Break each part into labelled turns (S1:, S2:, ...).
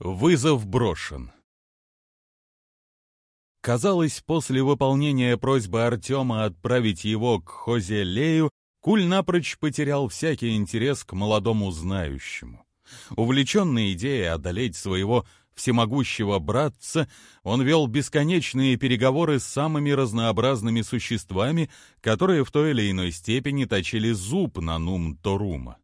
S1: Вызов брошен. Казалось, после выполнения просьбы Артема отправить его к Хозелею, Куль напрочь потерял всякий интерес к молодому знающему. Увлеченный идеей одолеть своего всемогущего братца, он вел бесконечные переговоры с самыми разнообразными существами, которые в той или иной степени точили зуб на Нум-Торума.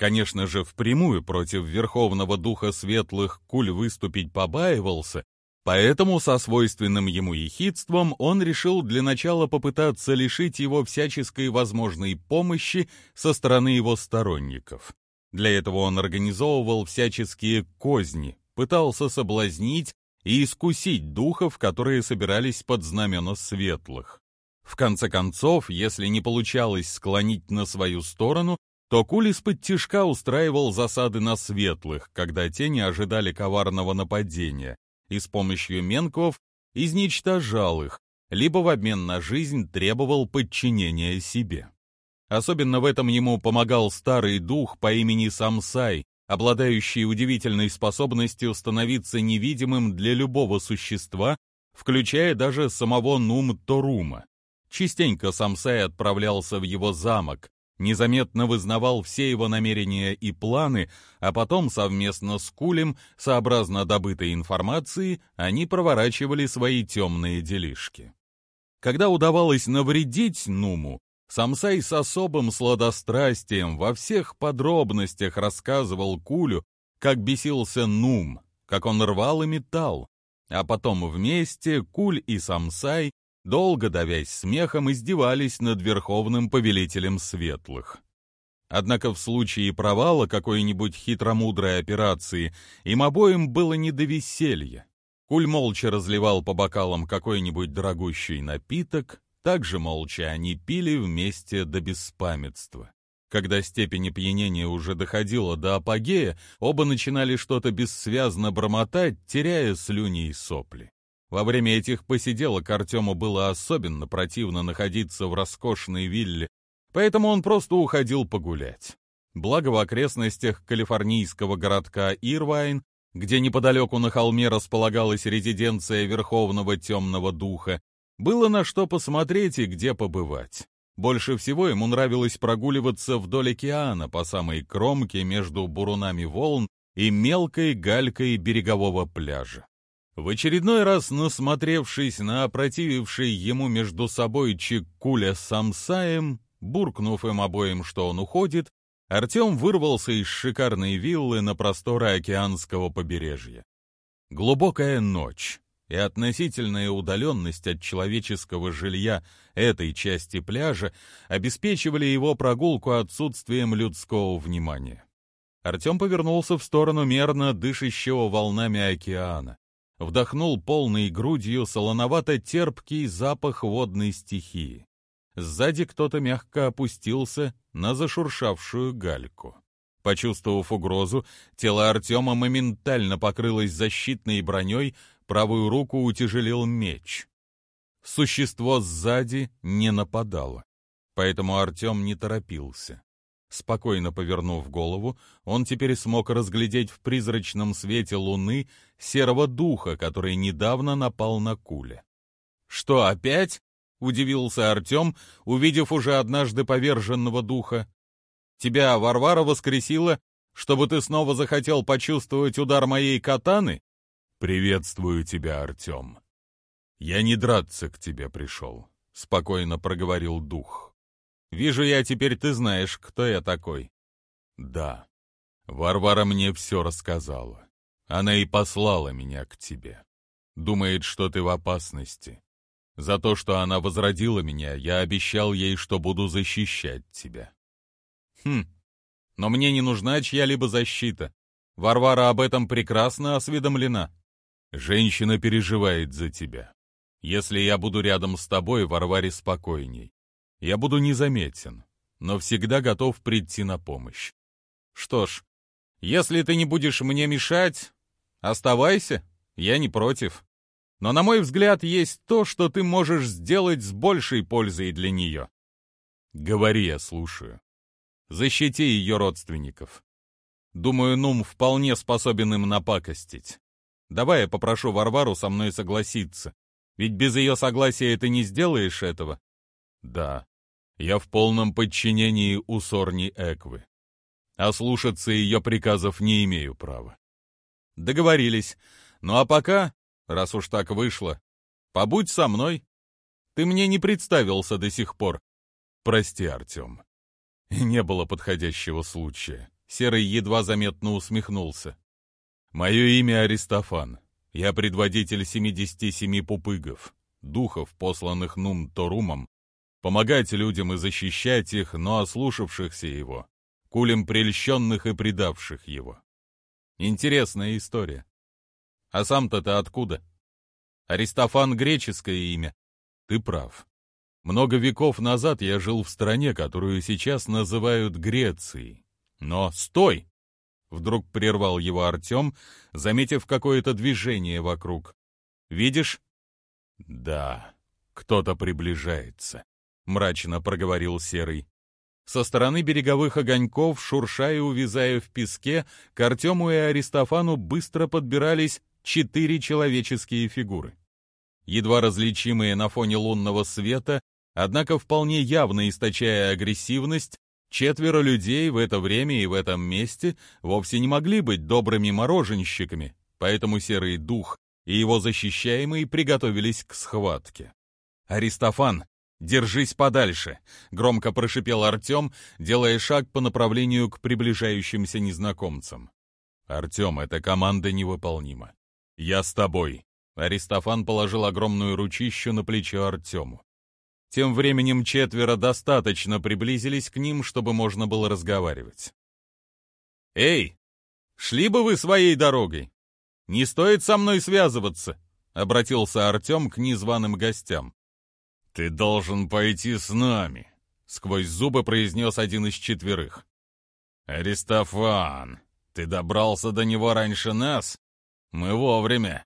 S1: Конечно же, впрямую против Верховного Духа Светлых Куль выступить побаивался, поэтому со свойственным ему ехидством он решил для начала попытаться лишить его всяческой возможной помощи со стороны его сторонников. Для этого он организовывал всяческие козни, пытался соблазнить и искусить духов, которые собирались под знамена светлых. В конце концов, если не получалось склонить на свою сторону, то Куль из-под тишка устраивал засады на светлых, когда те не ожидали коварного нападения, и с помощью менков изничтожал их, либо в обмен на жизнь требовал подчинения себе. Особенно в этом ему помогал старый дух по имени Самсай, обладающий удивительной способностью становиться невидимым для любого существа, включая даже самого Нум-Торума. Частенько Самсай отправлялся в его замок, незаметно вызнавал все его намерения и планы, а потом совместно с Кулем, сообразно добытой информации, они проворачивали свои темные делишки. Когда удавалось навредить Нуму, Самсай с особым сладострастием во всех подробностях рассказывал Кулю, как бесился Нум, как он рвал и метал, а потом вместе Куль и Самсай долго давясь смехом, издевались над верховным повелителем светлых. Однако в случае провала какой-нибудь хитромудрой операции им обоим было не до веселья. Куль молча разливал по бокалам какой-нибудь дорогущий напиток, также молча они пили вместе до беспамятства. Когда степень опьянения уже доходила до апогея, оба начинали что-то бессвязно бормотать, теряя слюни и сопли. Во время этих посиделок Артему было особенно противно находиться в роскошной вилле, поэтому он просто уходил погулять. Благо в окрестностях калифорнийского городка Ирвайн, где неподалеку на холме располагалась резиденция Верховного Темного Духа, было на что посмотреть и где побывать. Больше всего ему нравилось прогуливаться вдоль океана по самой кромке между бурунами волн и мелкой галькой берегового пляжа. В очередной раз насмотревшись на опротививший ему между собой Чиккуля с Самсаем, буркнув им обоим, что он уходит, Артем вырвался из шикарной виллы на просторы океанского побережья. Глубокая ночь и относительная удаленность от человеческого жилья этой части пляжа обеспечивали его прогулку отсутствием людского внимания. Артем повернулся в сторону мерно дышащего волнами океана вдохнул полной грудью солоновато-терпкий запах водной стихии. Сзади кто-то мягко опустился на зашуршавшую гальку. Почувствовав угрозу, тело Артема моментально покрылось защитной броней, правую руку утяжелил меч. Существо сзади не нападало, поэтому Артем не торопился. Спокойно повернув голову, он теперь смог разглядеть в призрачном свете луны серого духа, который недавно напал на Куля. «Что, опять?» — удивился Артем, увидев уже однажды поверженного духа. «Тебя Варвара воскресила, чтобы ты снова захотел почувствовать удар моей катаны?» «Приветствую тебя, Артем. Я не драться к тебе пришел», — спокойно проговорил дух. Вижу я, теперь ты знаешь, кто я такой. Да. Варвара мне все рассказала. Она и послала меня к тебе. Думает, что ты в опасности. За то, что она возродила меня, я обещал ей, что буду защищать тебя. Хм, но мне не нужна чья-либо защита. Варвара об этом прекрасно осведомлена. Женщина переживает за тебя. Если я буду рядом с тобой, Варваре спокойней. Я буду незаметен, но всегда готов прийти на помощь. Что ж, если ты не будешь мне мешать, оставайся, я не против. Но, на мой взгляд, есть то, что ты можешь сделать с большей пользой для нее. Говори, я слушаю. Защити ее родственников. Думаю, Нум вполне способен им напакостить. Давай я попрошу Варвару со мной согласиться. Ведь без ее согласия ты не сделаешь этого. Да, я в полном подчинении у Сорни Эквы. А слушаться ее приказов не имею права. Договорились. Ну а пока, раз уж так вышло, побудь со мной. Ты мне не представился до сих пор. Прости, Артем. Не было подходящего случая. Серый едва заметно усмехнулся. Мое имя Аристофан. Я предводитель 77 пупыгов, духов, посланных Нум-Торумом, помогать людям и защищать их, но ослушавшихся его, кулем прельщенных и предавших его. Интересная история. А сам-то ты откуда? Аристофан — греческое имя. Ты прав. Много веков назад я жил в стране, которую сейчас называют Грецией. Но стой! Вдруг прервал его Артем, заметив какое-то движение вокруг. «Видишь?» «Да, кто-то приближается», — мрачно проговорил Серый. Со стороны береговых огоньков, шуршая и увязая в песке, к Артему и Аристофану быстро подбирались четыре человеческие фигуры. Едва различимые на фоне лунного света, однако вполне явно источая агрессивность, Четверо людей в это время и в этом месте вовсе не могли быть добрыми мороженщиками, поэтому Серый Дух и его защищаемые приготовились к схватке. «Аристофан, держись подальше!» — громко прошипел Артем, делая шаг по направлению к приближающимся незнакомцам. «Артем, эта команда невыполнима. Я с тобой!» Аристофан положил огромную ручищу на плечо Артему. Тем временем четверо достаточно приблизились к ним, чтобы можно было разговаривать. «Эй, шли бы вы своей дорогой! Не стоит со мной связываться!» — обратился Артем к незваным гостям. «Ты должен пойти с нами», — сквозь зубы произнес один из четверых. «Аристофан, ты добрался до него раньше нас? Мы вовремя.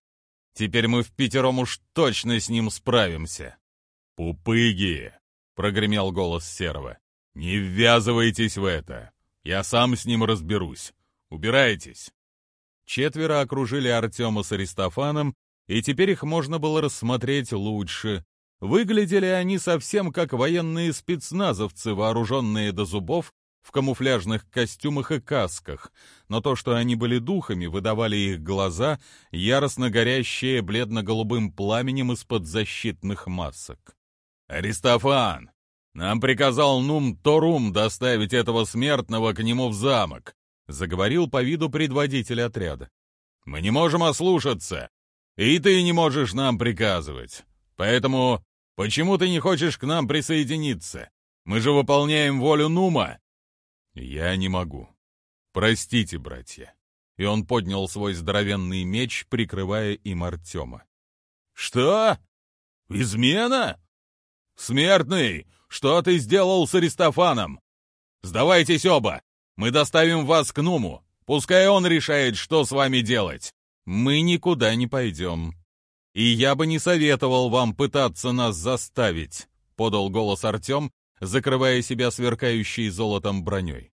S1: Теперь мы в пятером уж точно с ним справимся». «Пупыги!» — прогремел голос Серого. «Не ввязывайтесь в это! Я сам с ним разберусь! Убирайтесь!» Четверо окружили Артема с Аристофаном, и теперь их можно было рассмотреть лучше. Выглядели они совсем как военные спецназовцы, вооруженные до зубов, в камуфляжных костюмах и касках, но то, что они были духами, выдавали их глаза, яростно горящие бледно-голубым пламенем из-под защитных масок. «Аристофан, нам приказал Нум Торум доставить этого смертного к нему в замок», заговорил по виду предводитель отряда. «Мы не можем ослушаться, и ты не можешь нам приказывать. Поэтому почему ты не хочешь к нам присоединиться? Мы же выполняем волю Нума». «Я не могу. Простите, братья». И он поднял свой здоровенный меч, прикрывая им Артема. «Что? Измена?» «Смертный, что ты сделал с Аристофаном? Сдавайтесь оба! Мы доставим вас к Нуму. Пускай он решает, что с вами делать. Мы никуда не пойдем. И я бы не советовал вам пытаться нас заставить», — подал голос Артем, закрывая себя сверкающей золотом броней.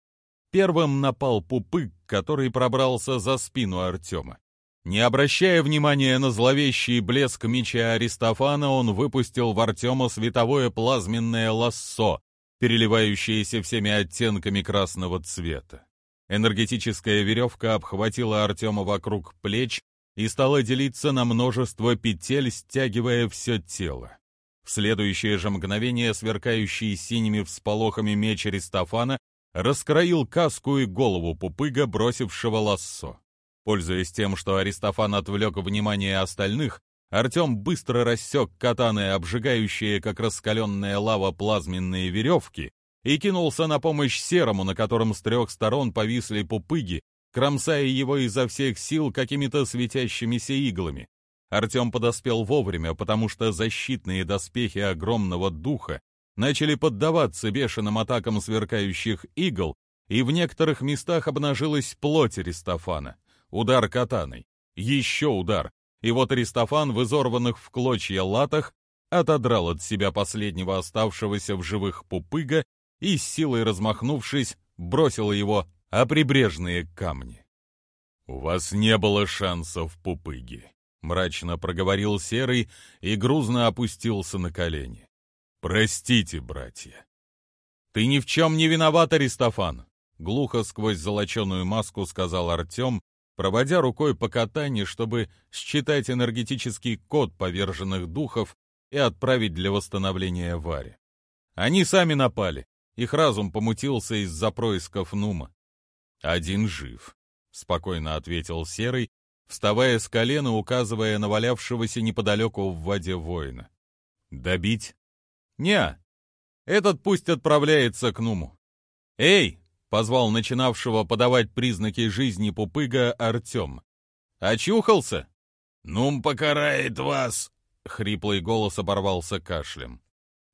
S1: Первым напал Пупык, который пробрался за спину Артема. Не обращая внимания на зловещий блеск меча Аристофана, он выпустил в Артема световое плазменное лассо, переливающееся всеми оттенками красного цвета. Энергетическая веревка обхватила Артема вокруг плеч и стала делиться на множество петель, стягивая все тело. В следующее же мгновение сверкающий синими всполохами меч Аристофана раскроил каску и голову пупыга, бросившего лассо. Пользуясь тем, что Аристофан отвлек внимание остальных, Артем быстро рассек катаны, обжигающие, как раскаленная лава, плазменные веревки, и кинулся на помощь Серому, на котором с трех сторон повисли пупыги, кромсая его изо всех сил какими-то светящимися иглами. Артем подоспел вовремя, потому что защитные доспехи огромного духа начали поддаваться бешеным атакам сверкающих игл, и в некоторых местах обнажилась плоть Аристофана. Удар катаной. Еще удар. И вот Аристофан в изорванных в клочья латах отодрал от себя последнего оставшегося в живых пупыга и, с силой размахнувшись, бросил его а прибрежные камни. «У вас не было шансов, пупыги», — мрачно проговорил Серый и грузно опустился на колени. «Простите, братья». «Ты ни в чем не виноват, Аристофан», — глухо сквозь золоченую маску сказал Артем, проводя рукой по катане, чтобы считать энергетический код поверженных духов и отправить для восстановления Варе. Они сами напали, их разум помутился из-за происков Нума. «Один жив», — спокойно ответил Серый, вставая с колена, указывая на валявшегося неподалеку в воде воина. «Добить?» «Не, этот пусть отправляется к Нуму». «Эй!» — позвал начинавшего подавать признаки жизни пупыга Артем. «Очухался?»
S2: «Нум покарает вас!» — хриплый голос оборвался кашлем.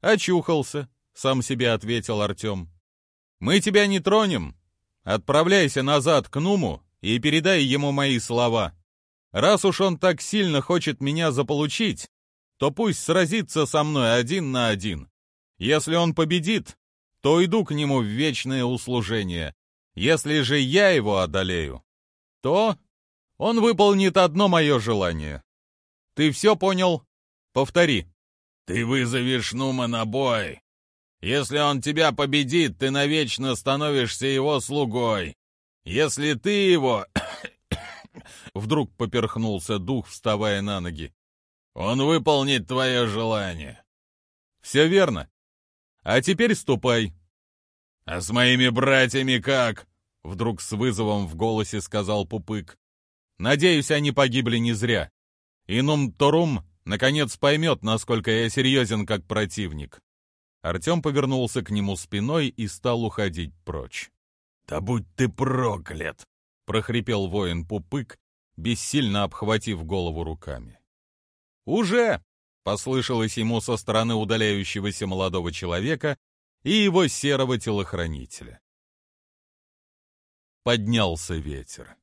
S1: «Очухался», — сам себе ответил Артем. «Мы тебя не тронем. Отправляйся назад к Нуму и передай ему мои слова. Раз уж он так сильно хочет меня заполучить, то пусть сразится со мной один на один. Если он победит, то иду к нему в вечное услужение. Если же я его одолею, то он выполнит одно мое желание. Ты все понял? Повтори.
S2: Ты вызовешь Нума на бой. Если он тебя победит, ты навечно становишься его слугой. Если ты его...» Вдруг поперхнулся дух, вставая на ноги. «Он выполнит твое желание».
S1: «Все верно. А теперь ступай».
S2: «А с моими братьями как?»
S1: Вдруг с вызовом в голосе сказал Пупык. «Надеюсь, они погибли не зря. Инум Торум наконец поймет, насколько я серьезен как противник». Артем повернулся к нему спиной и стал уходить прочь.
S2: «Да будь ты проклят!»
S1: — прохрипел воин Пупык, бессильно обхватив голову руками. «Уже!» — послышалось ему со стороны удаляющегося молодого человека и его серого телохранителя. Поднялся ветер.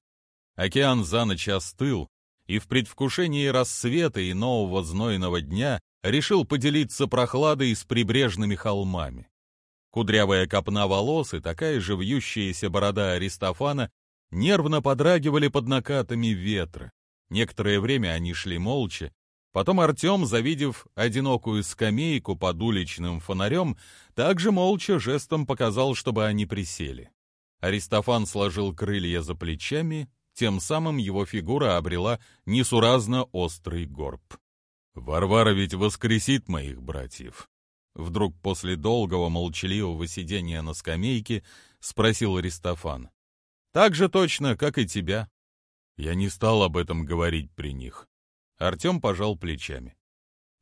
S1: Океан за ночь остыл, и в предвкушении рассвета и нового знойного дня решил поделиться прохладой с прибрежными холмами. Кудрявая копна волос и такая же вьющаяся борода Аристофана нервно подрагивали под накатами ветра. Некоторое время они шли молча. Потом Артем, завидев одинокую скамейку под уличным фонарем, также молча жестом показал, чтобы они присели. Аристофан сложил крылья за плечами, тем самым его фигура обрела несуразно острый горб. Варвара ведь воскресит моих братьев. Вдруг после долгого молчаливого сидения на скамейке спросил Аристофан. Так же точно, как и тебя. Я не стал об этом говорить при них. Артем пожал плечами.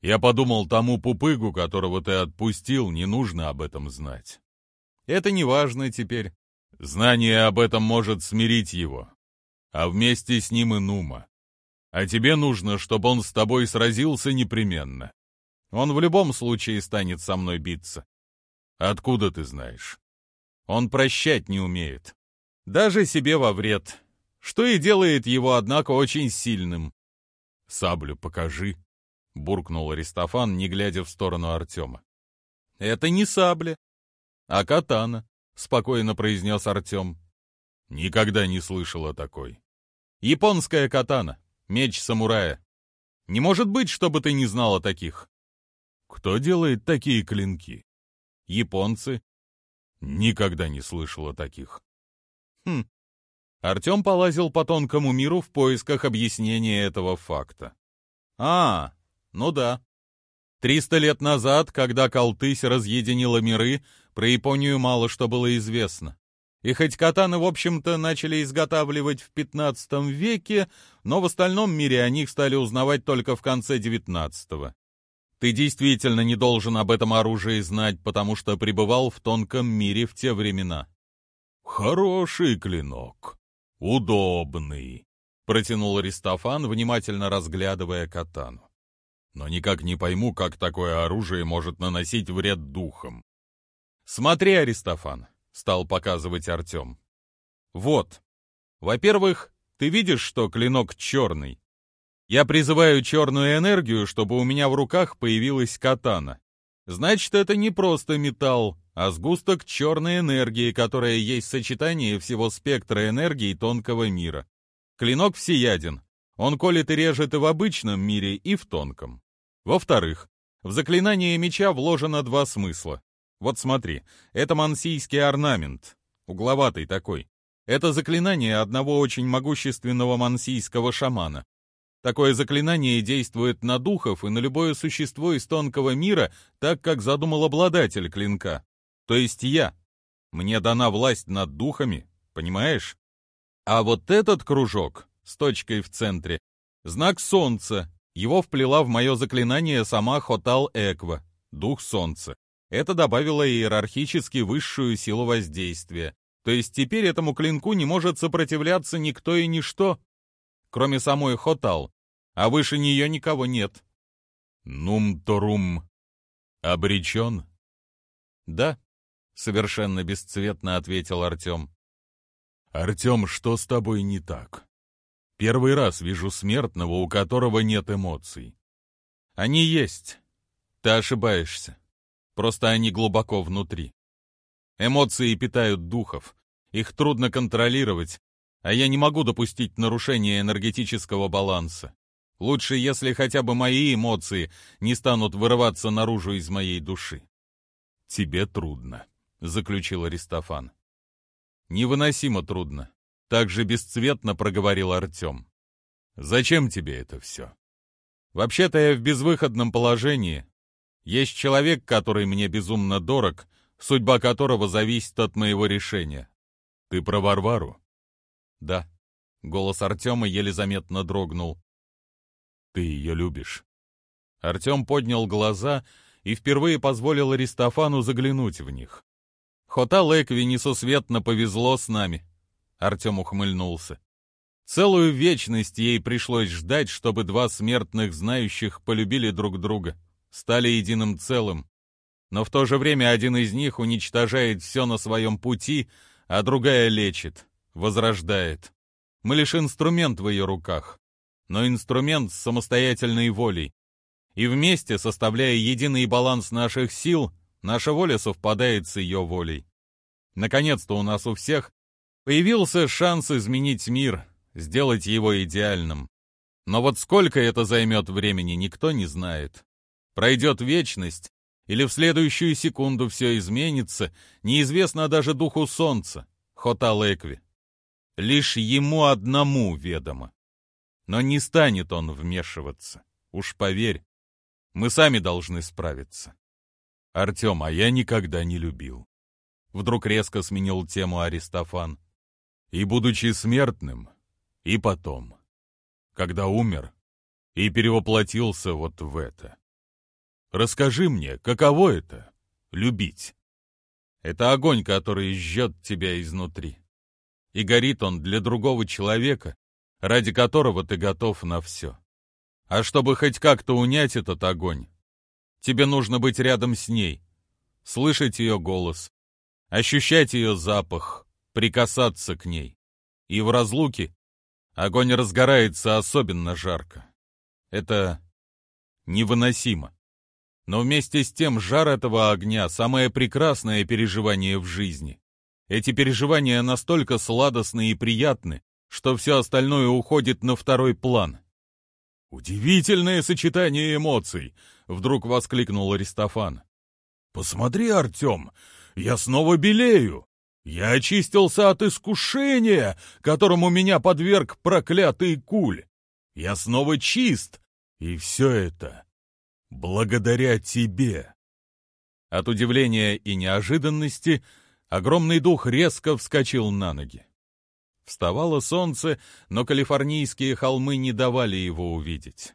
S1: Я подумал, тому пупыгу, которого ты отпустил, не нужно об этом знать. Это не важно теперь. Знание об этом может смирить его, а вместе с ним и Нума. А тебе нужно, чтобы он с тобой сразился непременно. Он в любом случае станет со мной биться. Откуда ты знаешь? Он прощать не умеет. Даже себе во вред. Что и делает его, однако, очень сильным. Саблю покажи, — буркнул Аристофан, не глядя в сторону Артема. Это не сабля, а катана, — спокойно произнес Артем. Никогда не слышал о такой. Японская катана. Меч самурая. Не может быть, чтобы ты не знал о таких. Кто делает такие клинки? Японцы. Никогда не слышал о таких. Хм. Артем полазил по тонкому миру в поисках объяснения этого факта. А, ну да. Триста лет назад, когда Калтысь разъединила миры, про Японию мало что было известно. И хоть катаны, в общем-то, начали изготавливать в 15 веке, но в остальном мире о них стали узнавать только в конце 19-го. Ты действительно не должен об этом оружии знать, потому что пребывал в тонком мире в те времена. Хороший клинок. Удобный, протянул Аристофан, внимательно разглядывая катану. Но никак не пойму, как такое оружие может наносить вред духам. Смотри, Аристофан, стал показывать Артем. Вот. Во-первых, ты видишь, что клинок черный? Я призываю черную энергию, чтобы у меня в руках появилась катана. Значит, это не просто металл, а сгусток черной энергии, которая есть сочетание всего спектра энергии тонкого мира. Клинок всеяден. Он колет и режет и в обычном мире, и в тонком. Во-вторых, в заклинание меча вложено два смысла. Вот смотри, это мансийский орнамент, угловатый такой. Это заклинание одного очень могущественного мансийского шамана. Такое заклинание действует на духов и на любое существо из тонкого мира, так как задумал обладатель клинка. То есть я. Мне дана власть над духами, понимаешь? А вот этот кружок с точкой в центре — знак солнца. Его вплела в мое заклинание сама Хотал Эква, дух солнца. Это добавило иерархически высшую силу воздействия. То есть теперь этому клинку не может сопротивляться никто и ничто, кроме самой Хотал, а выше нее никого нет.
S2: Нум-торум обречен?
S1: Да, совершенно бесцветно ответил Артем.
S2: Артем, что с тобой не так? Первый раз вижу смертного, у которого нет эмоций.
S1: Они есть. Ты ошибаешься. Просто они глубоко внутри. Эмоции питают духов. Их трудно контролировать, а я не могу допустить нарушения энергетического баланса. Лучше, если хотя бы мои эмоции не станут вырываться наружу из моей души.
S2: «Тебе трудно», — заключил Аристофан.
S1: «Невыносимо трудно», — так же бесцветно проговорил Артем.
S2: «Зачем тебе это все?»
S1: «Вообще-то я в безвыходном положении. Есть человек, который мне безумно дорог, судьба которого зависит от моего решения».
S2: «Ты про Варвару?»
S1: «Да». Голос Артема еле заметно дрогнул.
S2: «Ты ее любишь?»
S1: Артем поднял глаза и впервые позволил Аристофану заглянуть в них. Хота Лекви несусветно повезло с нами. Артем ухмыльнулся. Целую вечность ей пришлось ждать, чтобы два смертных знающих полюбили друг друга, стали единым целым. Но в то же время один из них уничтожает все на своем пути, а другая лечит, возрождает. Мы лишь инструмент в ее руках, но инструмент с самостоятельной волей. И вместе, составляя единый баланс наших сил, Наша воля совпадает с ее волей. Наконец-то у нас у всех появился шанс изменить мир, сделать его идеальным. Но вот сколько это займет времени, никто не знает. Пройдет вечность, или в следующую секунду все изменится, неизвестно даже духу солнца, Хоталекви. Лишь ему одному ведомо. Но не станет он вмешиваться, уж поверь. Мы сами должны справиться.
S2: «Артем, а я никогда не любил».
S1: Вдруг резко сменил тему Аристофан.
S2: «И будучи смертным, и потом, когда умер, и перевоплотился вот в это. Расскажи мне, каково это — любить?»
S1: «Это огонь, который жжет тебя изнутри. И горит он для другого человека, ради которого ты готов на все. А чтобы хоть как-то унять этот огонь, Тебе нужно быть рядом с ней, слышать ее голос, ощущать ее запах, прикасаться к ней. И в разлуке огонь разгорается особенно жарко. Это невыносимо. Но вместе с тем жар этого огня — самое прекрасное переживание в жизни. Эти переживания настолько сладостны и приятны, что все остальное уходит на второй план.
S2: «Удивительное сочетание эмоций!» — вдруг воскликнул Аристофан. «Посмотри, Артем, я снова белею! Я очистился от искушения, которому меня подверг проклятый куль! Я снова чист, и все это благодаря тебе!»
S1: От удивления и неожиданности огромный дух резко вскочил на ноги. Вставало солнце, но калифорнийские холмы не давали его увидеть.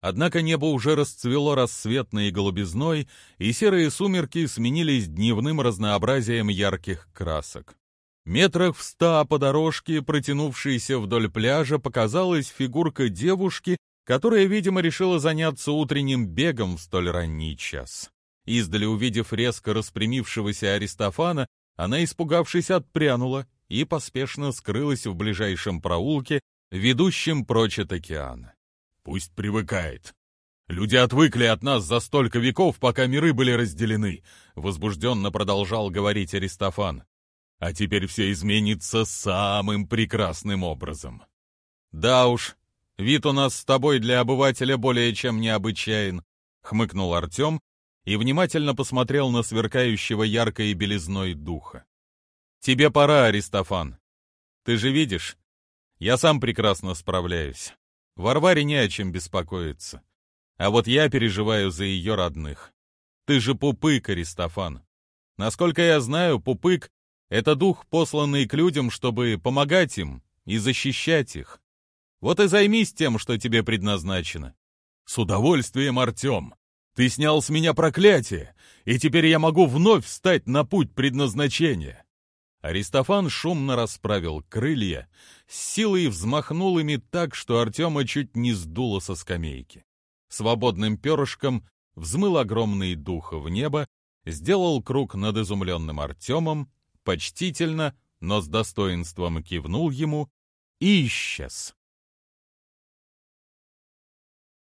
S1: Однако небо уже расцвело рассветной голубизной, и серые сумерки сменились дневным разнообразием ярких красок. Метрах в ста по дорожке, протянувшейся вдоль пляжа, показалась фигурка девушки, которая, видимо, решила заняться утренним бегом в столь ранний час. Издали увидев резко распрямившегося Аристофана, она, испугавшись, отпрянула и поспешно скрылась в ближайшем проулке, ведущем прочь от океана.
S2: Пусть привыкает.
S1: Люди отвыкли от нас за столько веков, пока миры были разделены, возбужденно продолжал говорить Аристофан. А теперь все изменится самым прекрасным образом. Да уж, вид у нас с тобой для обывателя более чем необычайен, хмыкнул Артем и внимательно посмотрел на сверкающего яркой белизной духа. Тебе пора, Аристофан. Ты же видишь, я сам прекрасно справляюсь. Варваре не о чем беспокоиться. А вот я переживаю за ее родных. Ты же Пупык, Аристофан. Насколько я знаю, Пупык — это дух, посланный к людям, чтобы помогать им и защищать их. Вот и займись тем, что тебе предназначено. С удовольствием, Артем. Ты снял с меня проклятие, и теперь я могу вновь встать на путь предназначения. Аристофан шумно расправил крылья, с силой взмахнул ими так, что Артема чуть не сдуло со скамейки свободным перышком взмыл огромный дух в небо, сделал круг над изумленным Артемом, почтительно, но с достоинством кивнул ему и исчез.